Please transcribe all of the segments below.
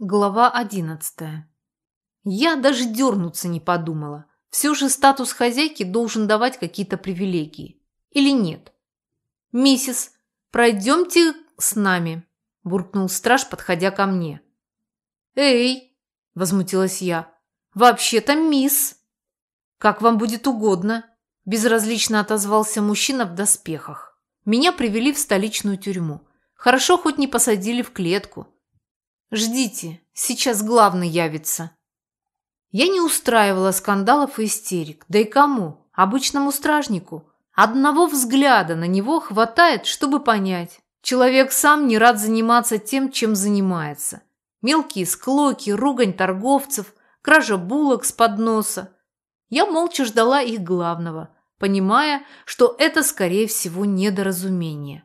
Глава одиннадцатая. Я даже дернуться не подумала. Все же статус хозяйки должен давать какие-то привилегии. Или нет? «Миссис, пройдемте с нами», – буркнул страж, подходя ко мне. «Эй!» – возмутилась я. «Вообще-то мисс!» «Как вам будет угодно», – безразлично отозвался мужчина в доспехах. Меня привели в столичную тюрьму. Хорошо, хоть не посадили в клетку. Ждите, сейчас главный явится. Я не устраивала скандалов и истерик. Да и кому? Обычному стражнику. Одного взгляда на него хватает, чтобы понять. Человек сам не рад заниматься тем, чем занимается. Мелкие склоки, ругань торговцев, кража булок с подноса. Я молча ждала их главного, понимая, что это, скорее всего, недоразумение.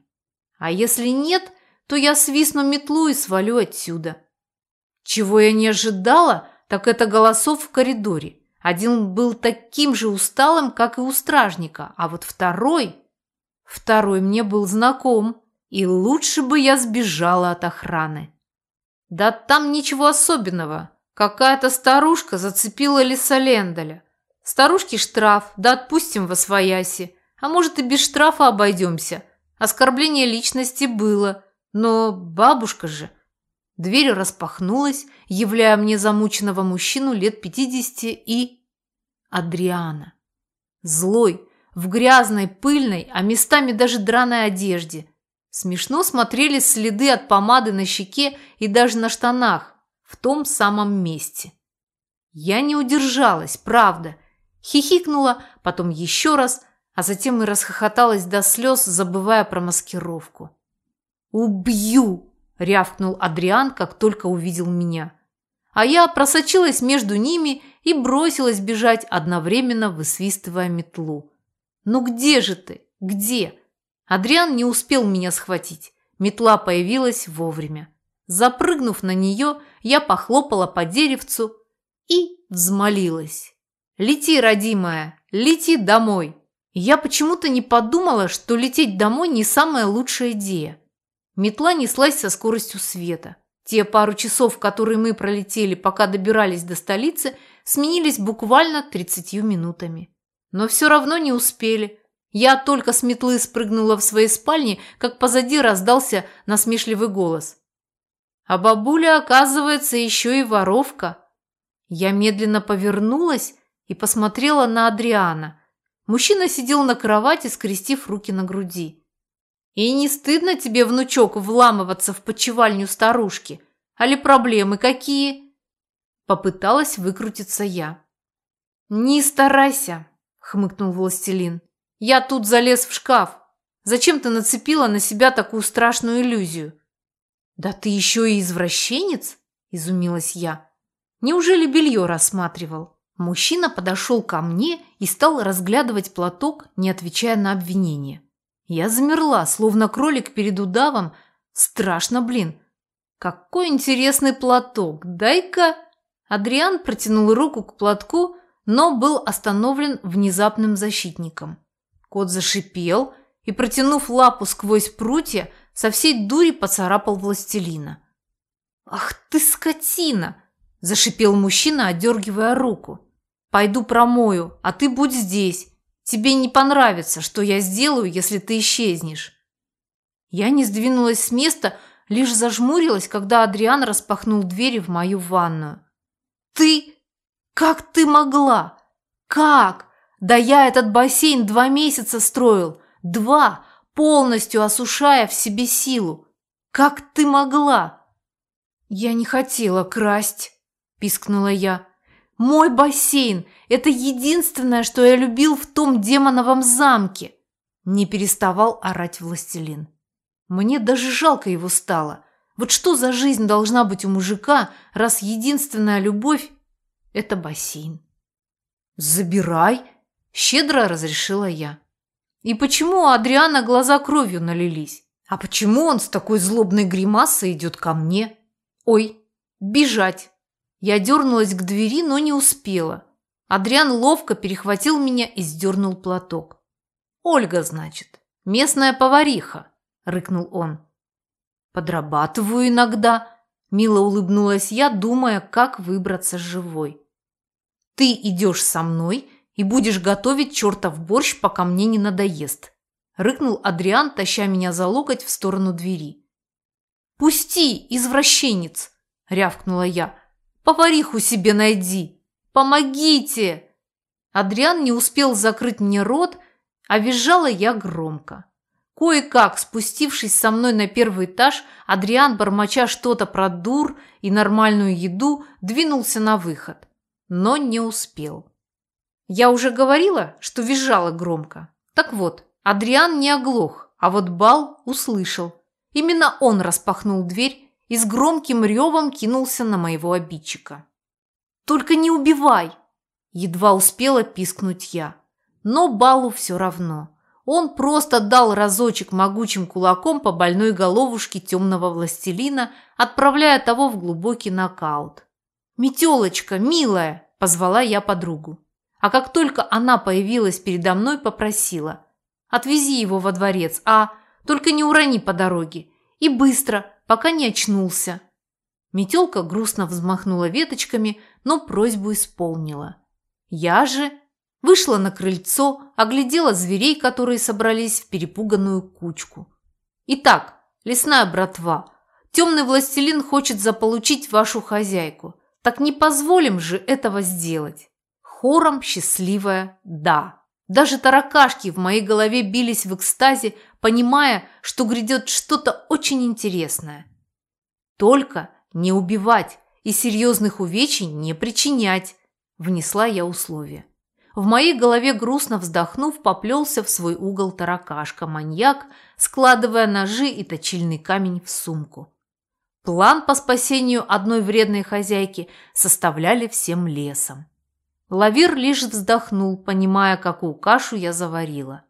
А если нет – то я свистну метлу и свалю отсюда. Чего я не ожидала, так это голосов в коридоре. Один был таким же усталым, как и у стражника, а вот второй... Второй мне был знаком, и лучше бы я сбежала от охраны. Да там ничего особенного. Какая-то старушка зацепила лиса Лендаля. Старушке штраф, да отпустим во свояси. А может и без штрафа обойдемся. Оскорбление личности было, но бабушка же... Дверь распахнулась, являя мне замученного мужчину лет пятидесяти и... Адриана. Злой, в грязной, пыльной, а местами даже драной одежде. Смешно смотрели следы от помады на щеке и даже на штанах, в том самом месте. Я не удержалась, правда. Хихикнула, потом еще раз, а затем и расхохоталась до слез, забывая про маскировку. «Убью!» – рявкнул Адриан, как только увидел меня. А я просочилась между ними и бросилась бежать, одновременно высвистывая метлу. «Ну где же ты? Где?» Адриан не успел меня схватить. Метла появилась вовремя. Запрыгнув на нее, я похлопала по деревцу и взмолилась. «Лети, родимая, лети домой!» Я почему-то не подумала, что лететь домой не самая лучшая идея. Метла неслась со скоростью света. Те пару часов, которые мы пролетели, пока добирались до столицы, сменились буквально 30 минутами. Но все равно не успели. Я только с метлы спрыгнула в своей спальне, как позади раздался насмешливый голос. А бабуля, оказывается, еще и воровка. Я медленно повернулась и посмотрела на Адриана. Мужчина сидел на кровати, скрестив руки на груди. И не стыдно тебе, внучок, вламываться в почевальню старушки? Али проблемы какие?» Попыталась выкрутиться я. «Не старайся», – хмыкнул властелин. «Я тут залез в шкаф. Зачем ты нацепила на себя такую страшную иллюзию?» «Да ты еще и извращенец?» – изумилась я. «Неужели белье рассматривал?» Мужчина подошел ко мне и стал разглядывать платок, не отвечая на обвинение. Я замерла, словно кролик перед удавом. Страшно, блин. Какой интересный платок. Дай-ка... Адриан протянул руку к платку, но был остановлен внезапным защитником. Кот зашипел и, протянув лапу сквозь прутья, со всей дури поцарапал властелина. «Ах ты, скотина!» – зашипел мужчина, отдергивая руку. «Пойду промою, а ты будь здесь. Тебе не понравится, что я сделаю, если ты исчезнешь». Я не сдвинулась с места, лишь зажмурилась, когда Адриан распахнул двери в мою ванную. «Ты? Как ты могла? Как? Да я этот бассейн два месяца строил. Два, полностью осушая в себе силу. Как ты могла?» «Я не хотела красть», – пискнула я. Мой бассейн – это единственное, что я любил в том демоновом замке!» Не переставал орать властелин. Мне даже жалко его стало. Вот что за жизнь должна быть у мужика, раз единственная любовь – это бассейн? «Забирай!» – щедро разрешила я. И почему у Адриана глаза кровью налились? А почему он с такой злобной гримасой идет ко мне? Ой, бежать! Я дернулась к двери, но не успела. Адриан ловко перехватил меня и сдернул платок. «Ольга, значит, местная повариха», – рыкнул он. «Подрабатываю иногда», – Мило улыбнулась я, думая, как выбраться живой. Ты идешь со мной и будешь готовить чертов борщ, пока мне не надоест. Рыкнул Адриан, таща меня за локоть в сторону двери. «Пусти, извращенец!» – рявкнула я. «Повариху себе найди! Помогите!» Адриан не успел закрыть мне рот, а визжала я громко. Кое-как, спустившись со мной на первый этаж, Адриан, бормоча что-то про дур и нормальную еду, двинулся на выход. Но не успел. Я уже говорила, что визжала громко. Так вот, Адриан не оглох, а вот Бал услышал. Именно он распахнул дверь и с громким ревом кинулся на моего обидчика. «Только не убивай!» Едва успела пискнуть я. Но Балу все равно. Он просто дал разочек могучим кулаком по больной головушке темного властелина, отправляя того в глубокий нокаут. «Метелочка, милая!» – позвала я подругу. А как только она появилась передо мной, попросила. «Отвези его во дворец, а только не урони по дороге. И быстро, пока не очнулся». Метелка грустно взмахнула веточками, но просьбу исполнила. Я же Вышла на крыльцо, оглядела зверей, которые собрались в перепуганную кучку. Итак, лесная братва, темный властелин хочет заполучить вашу хозяйку. Так не позволим же этого сделать. Хором счастливая «да». Даже таракашки в моей голове бились в экстазе, понимая, что грядет что-то очень интересное. Только не убивать и серьезных увечий не причинять, внесла я условие. В моей голове, грустно вздохнув, поплелся в свой угол таракашка-маньяк, складывая ножи и точильный камень в сумку. План по спасению одной вредной хозяйки составляли всем лесом. Лавир лишь вздохнул, понимая, какую кашу я заварила.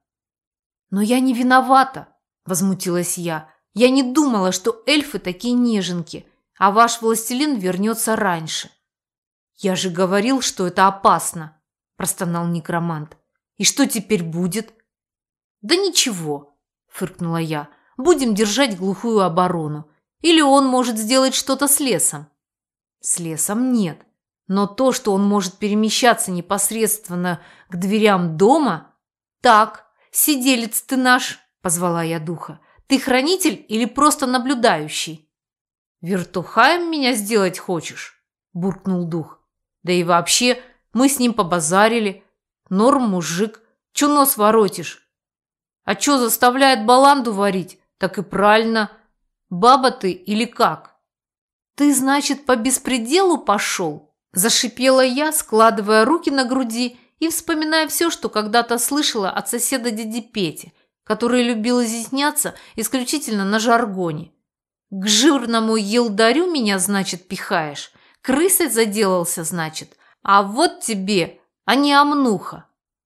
«Но я не виновата», – возмутилась я. «Я не думала, что эльфы такие неженки, а ваш властелин вернется раньше». «Я же говорил, что это опасно», – простонал некромант. «И что теперь будет?» «Да ничего», – фыркнула я. «Будем держать глухую оборону. Или он может сделать что-то с лесом?» «С лесом нет. Но то, что он может перемещаться непосредственно к дверям дома...» «Так, сиделец ты наш», – позвала я духа. «Ты хранитель или просто наблюдающий?» «Вертухаем меня сделать хочешь?» – буркнул дух. «Да и вообще, мы с ним побазарили. Норм мужик. Чё нос воротишь? А чё заставляет баланду варить? Так и правильно. Баба ты или как? Ты, значит, по беспределу пошел? Зашипела я, складывая руки на груди и вспоминая все, что когда-то слышала от соседа дяди Пети, который любил изъясняться исключительно на жаргоне. К жирному елдарю меня, значит, пихаешь. Крысой заделался, значит. А вот тебе, а не амнуха.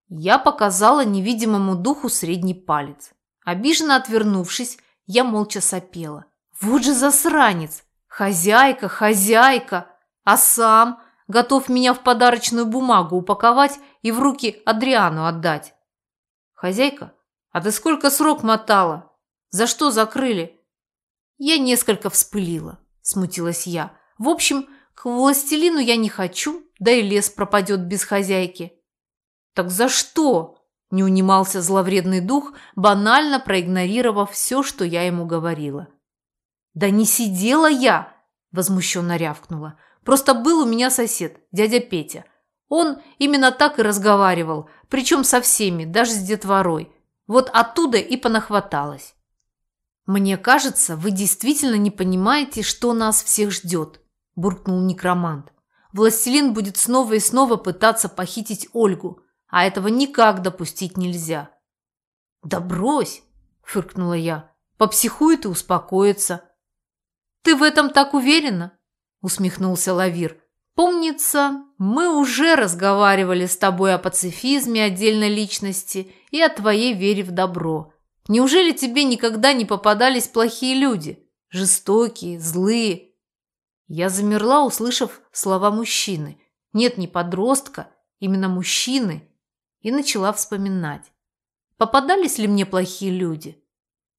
Я показала невидимому духу средний палец. Обиженно отвернувшись, я молча сопела. Вот же засранец! Хозяйка, хозяйка! А сам готов меня в подарочную бумагу упаковать и в руки Адриану отдать. Хозяйка, а ты сколько срок мотала? За что закрыли? Я несколько вспылила, смутилась я. В общем, к властелину я не хочу, да и лес пропадет без хозяйки. Так за что? Не унимался зловредный дух, банально проигнорировав все, что я ему говорила. Да не сидела я, возмущенно рявкнула. Просто был у меня сосед, дядя Петя. Он именно так и разговаривал, причем со всеми, даже с детворой. Вот оттуда и понахваталось. «Мне кажется, вы действительно не понимаете, что нас всех ждет», – буркнул некромант. Властелин будет снова и снова пытаться похитить Ольгу, а этого никак допустить нельзя. «Да брось!» – фыркнула я. «Попсихует и успокоится». «Ты в этом так уверена?» – усмехнулся Лавир. «Помнится, мы уже разговаривали с тобой о пацифизме отдельной личности и о твоей вере в добро. Неужели тебе никогда не попадались плохие люди? Жестокие, злые, я замерла, услышав слова мужчины. Нет, не подростка, именно мужчины. И начала вспоминать. Попадались ли мне плохие люди?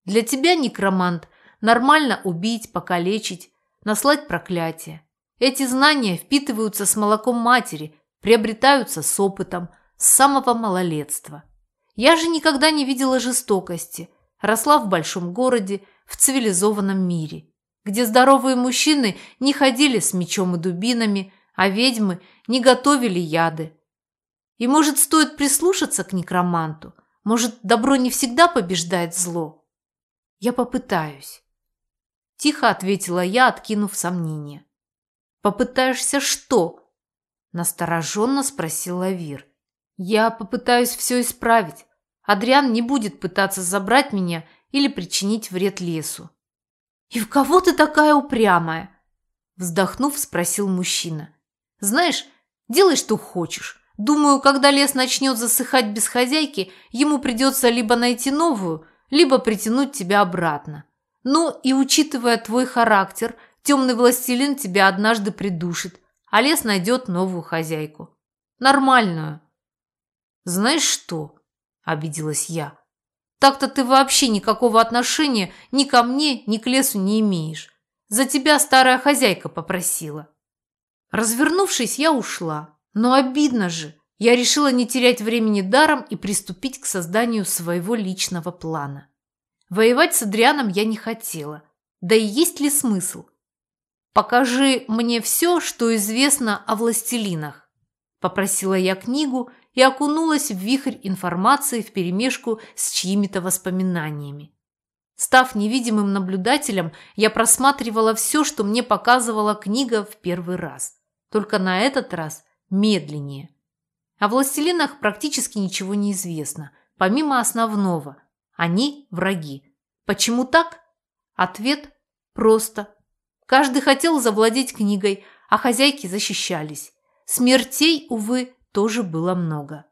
Для тебя, некромант, нормально убить, покалечить, наслать проклятие. Эти знания впитываются с молоком матери, приобретаются с опытом, с самого малолетства. Я же никогда не видела жестокости, росла в большом городе, в цивилизованном мире, где здоровые мужчины не ходили с мечом и дубинами, а ведьмы не готовили яды. И, может, стоит прислушаться к некроманту? Может, добро не всегда побеждает зло? Я попытаюсь. Тихо ответила я, откинув сомнение. «Попытаешься что?» Настороженно спросил Лавир. «Я попытаюсь все исправить. Адриан не будет пытаться забрать меня или причинить вред лесу». «И в кого ты такая упрямая?» Вздохнув, спросил мужчина. «Знаешь, делай, что хочешь. Думаю, когда лес начнет засыхать без хозяйки, ему придется либо найти новую, либо притянуть тебя обратно. Ну и учитывая твой характер, темный властелин тебя однажды придушит, а лес найдет новую хозяйку. Нормальную. Знаешь что? Обиделась я. Так-то ты вообще никакого отношения ни ко мне, ни к лесу не имеешь. За тебя старая хозяйка попросила. Развернувшись, я ушла. Но обидно же. Я решила не терять времени даром и приступить к созданию своего личного плана. Воевать с Адрианом я не хотела. Да и есть ли смысл? «Покажи мне все, что известно о властелинах», – попросила я книгу и окунулась в вихрь информации вперемешку с чьими-то воспоминаниями. Став невидимым наблюдателем, я просматривала все, что мне показывала книга в первый раз. Только на этот раз медленнее. О властелинах практически ничего не известно, помимо основного. Они враги. Почему так? Ответ просто Каждый хотел завладеть книгой, а хозяйки защищались. Смертей, увы, тоже было много.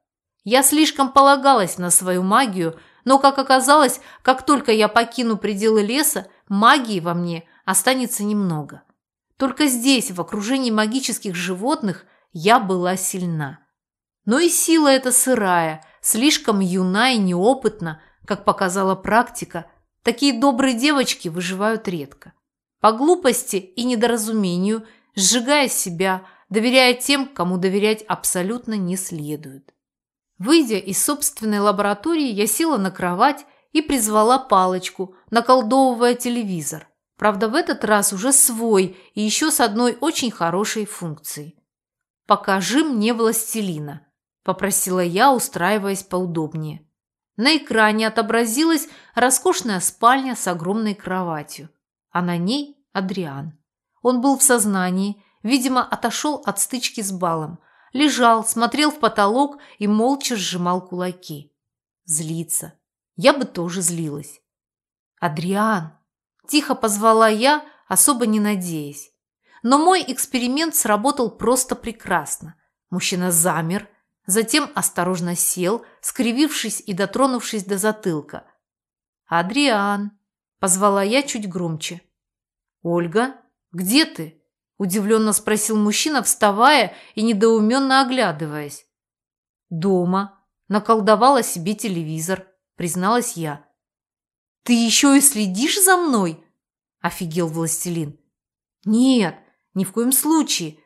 Я слишком полагалась на свою магию, но, как оказалось, как только я покину пределы леса, магии во мне останется немного. Только здесь, в окружении магических животных, я была сильна. Но и сила эта сырая, слишком юна и неопытна, как показала практика, такие добрые девочки выживают редко. По глупости и недоразумению, сжигая себя, доверяя тем, кому доверять абсолютно не следует. Выйдя из собственной лаборатории, я села на кровать и призвала палочку, наколдовывая телевизор. Правда, в этот раз уже свой и еще с одной очень хорошей функцией. «Покажи мне властелина», – попросила я, устраиваясь поудобнее. На экране отобразилась роскошная спальня с огромной кроватью, а на ней Адриан. Он был в сознании, видимо, отошел от стычки с балом. Лежал, смотрел в потолок и молча сжимал кулаки. Злиться. Я бы тоже злилась. «Адриан!» – тихо позвала я, особо не надеясь. Но мой эксперимент сработал просто прекрасно. Мужчина замер, затем осторожно сел, скривившись и дотронувшись до затылка. «Адриан!» – позвала я чуть громче. «Ольга, где ты?» – удивленно спросил мужчина, вставая и недоуменно оглядываясь. «Дома. Наколдовала себе телевизор», – призналась я. «Ты еще и следишь за мной?» – офигел властелин. «Нет, ни в коем случае.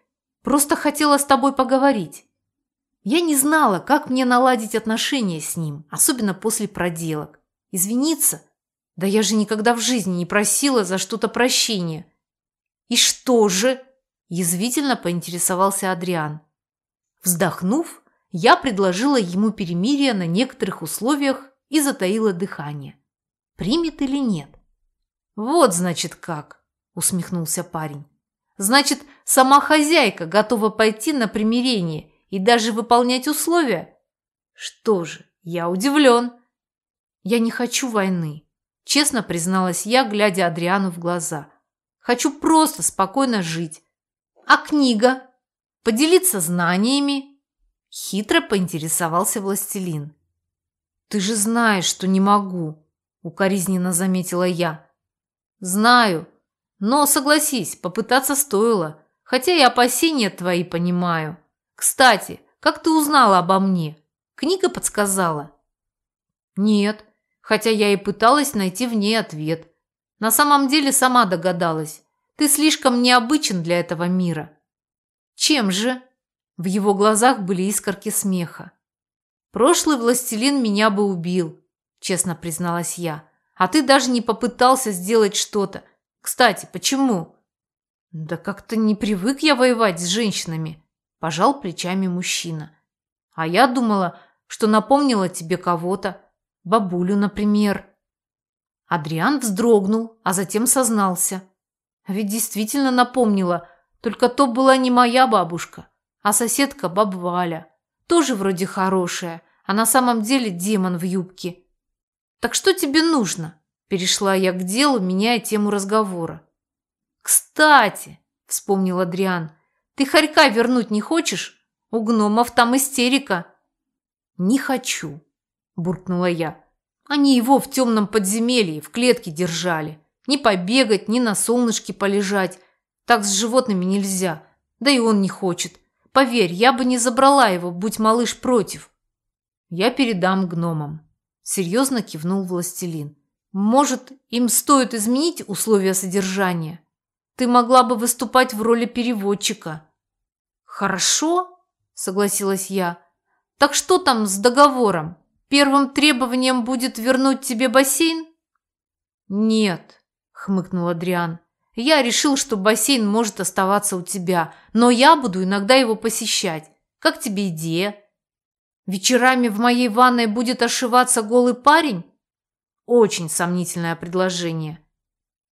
Просто хотела с тобой поговорить». Я не знала, как мне наладить отношения с ним, особенно после проделок. Извиниться? Да я же никогда в жизни не просила за что-то прощения. И что же? Язвительно поинтересовался Адриан. Вздохнув, я предложила ему перемирие на некоторых условиях и затаила дыхание. Примет или нет? Вот, значит, как, усмехнулся парень. Значит, сама хозяйка готова пойти на примирение и даже выполнять условия? Что же, я удивлен. Я не хочу войны, Честно призналась я, глядя Адриану в глаза. Хочу просто спокойно жить. А книга? Поделиться знаниями? Хитро поинтересовался властелин. Ты же знаешь, что не могу, укоризненно заметила я. Знаю, но согласись, попытаться стоило, хотя и опасения твои понимаю. Кстати, как ты узнала обо мне? Книга подсказала? Нет, хотя я и пыталась найти в ней ответ. На самом деле сама догадалась. Ты слишком необычен для этого мира. Чем же? В его глазах были искорки смеха. Прошлый властелин меня бы убил, честно призналась я. А ты даже не попытался сделать что-то. Кстати, почему? Да как-то не привык я воевать с женщинами, пожал плечами мужчина. А я думала, что напомнила тебе кого-то. Бабулю, например. Адриан вздрогнул, а затем сознался. Ведь действительно напомнила, только то была не моя бабушка, а соседка баба Валя. Тоже вроде хорошая, а на самом деле демон в юбке. «Так что тебе нужно?» Перешла я к делу, меняя тему разговора. «Кстати», – вспомнил Адриан, – «ты хорька вернуть не хочешь? У гномов там истерика». «Не хочу», – буркнула я. «Они его в темном подземелье в клетке держали. Ни побегать, ни на солнышке полежать. Так с животными нельзя. Да и он не хочет. Поверь, я бы не забрала его, будь малыш против. Я передам гномам. Серьезно кивнул властелин. Может, им стоит изменить условия содержания? Ты могла бы выступать в роли переводчика. Хорошо, согласилась я. Так что там с договором? Первым требованием будет вернуть тебе бассейн? Нет, хмыкнул Адриан. Я решил, что бассейн может оставаться у тебя, но я буду иногда его посещать. Как тебе идея? Вечерами в моей ванной будет ошиваться голый парень? Очень сомнительное предложение.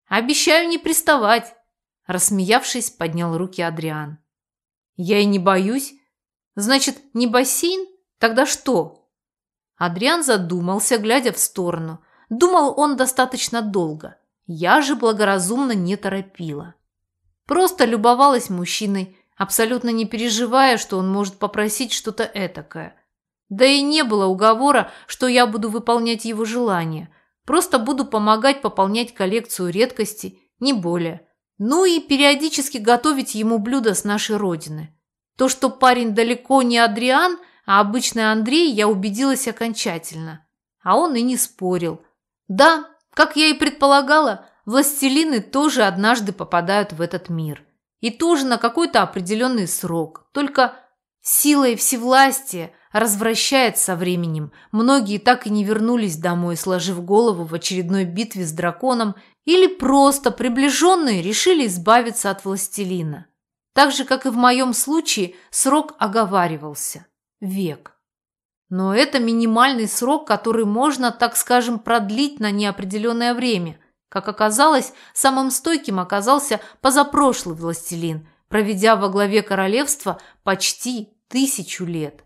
Обещаю не приставать. Рассмеявшись, поднял руки Адриан. Я и не боюсь. Значит, не бассейн? Тогда что? Адриан задумался, глядя в сторону. Думал он достаточно долго. Я же благоразумно не торопила. Просто любовалась мужчиной, абсолютно не переживая, что он может попросить что-то этакое. Да и не было уговора, что я буду выполнять его желания. Просто буду помогать пополнять коллекцию редкостей, не более. Ну и периодически готовить ему блюда с нашей родины. То, что парень далеко не Адриан, а обычный Андрей, я убедилась окончательно. А он и не спорил. Да, как я и предполагала, властелины тоже однажды попадают в этот мир. И тоже на какой-то определенный срок. Только сила и всевластие развращает со временем. Многие так и не вернулись домой, сложив голову в очередной битве с драконом, или просто приближенные решили избавиться от властелина. Так же, как и в моем случае, срок оговаривался – век. Но это минимальный срок, который можно, так скажем, продлить на неопределенное время. Как оказалось, самым стойким оказался позапрошлый властелин, проведя во главе королевства почти тысячу лет.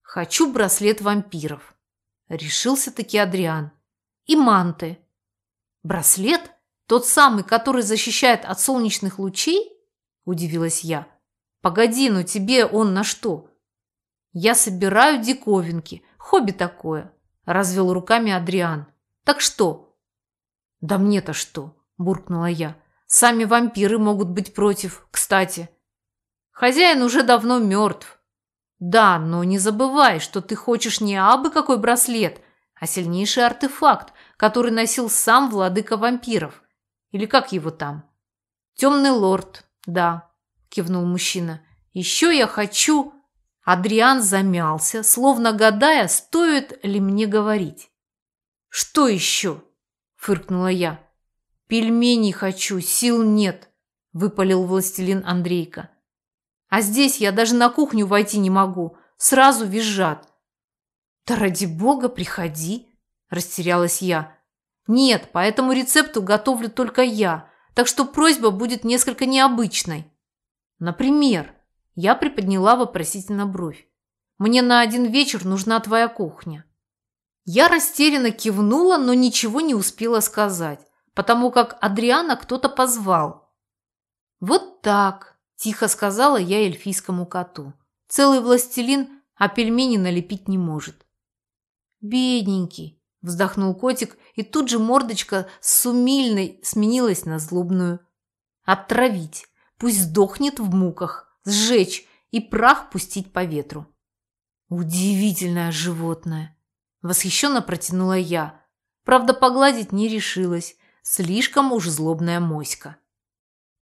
«Хочу браслет вампиров», – решился-таки Адриан. «И манты». «Браслет? Тот самый, который защищает от солнечных лучей?» – удивилась я. «Погоди, но тебе он на что?» «Я собираю диковинки. Хобби такое», – развел руками Адриан. «Так что?» «Да мне-то что?» – буркнула я. «Сами вампиры могут быть против, кстати». «Хозяин уже давно мертв». «Да, но не забывай, что ты хочешь не абы какой браслет, а сильнейший артефакт, который носил сам владыка вампиров. Или как его там?» «Темный лорд, да», – кивнул мужчина. «Еще я хочу...» Адриан замялся, словно гадая, стоит ли мне говорить. «Что еще?» – фыркнула я. «Пельменей хочу, сил нет», – выпалил властелин Андрейка. «А здесь я даже на кухню войти не могу, сразу визжат». «Да ради бога, приходи», – растерялась я. «Нет, по этому рецепту готовлю только я, так что просьба будет несколько необычной». «Например?» Я приподняла вопросительно бровь. «Мне на один вечер нужна твоя кухня». Я растерянно кивнула, но ничего не успела сказать, потому как Адриана кто-то позвал. «Вот так», – тихо сказала я эльфийскому коту. «Целый властелин, а пельмени налепить не может». «Бедненький», – вздохнул котик, и тут же мордочка с умильной сменилась на злобную. «Отравить, пусть сдохнет в муках» сжечь и прах пустить по ветру. Удивительное животное! Восхищенно протянула я. Правда, погладить не решилась. Слишком уж злобная моська.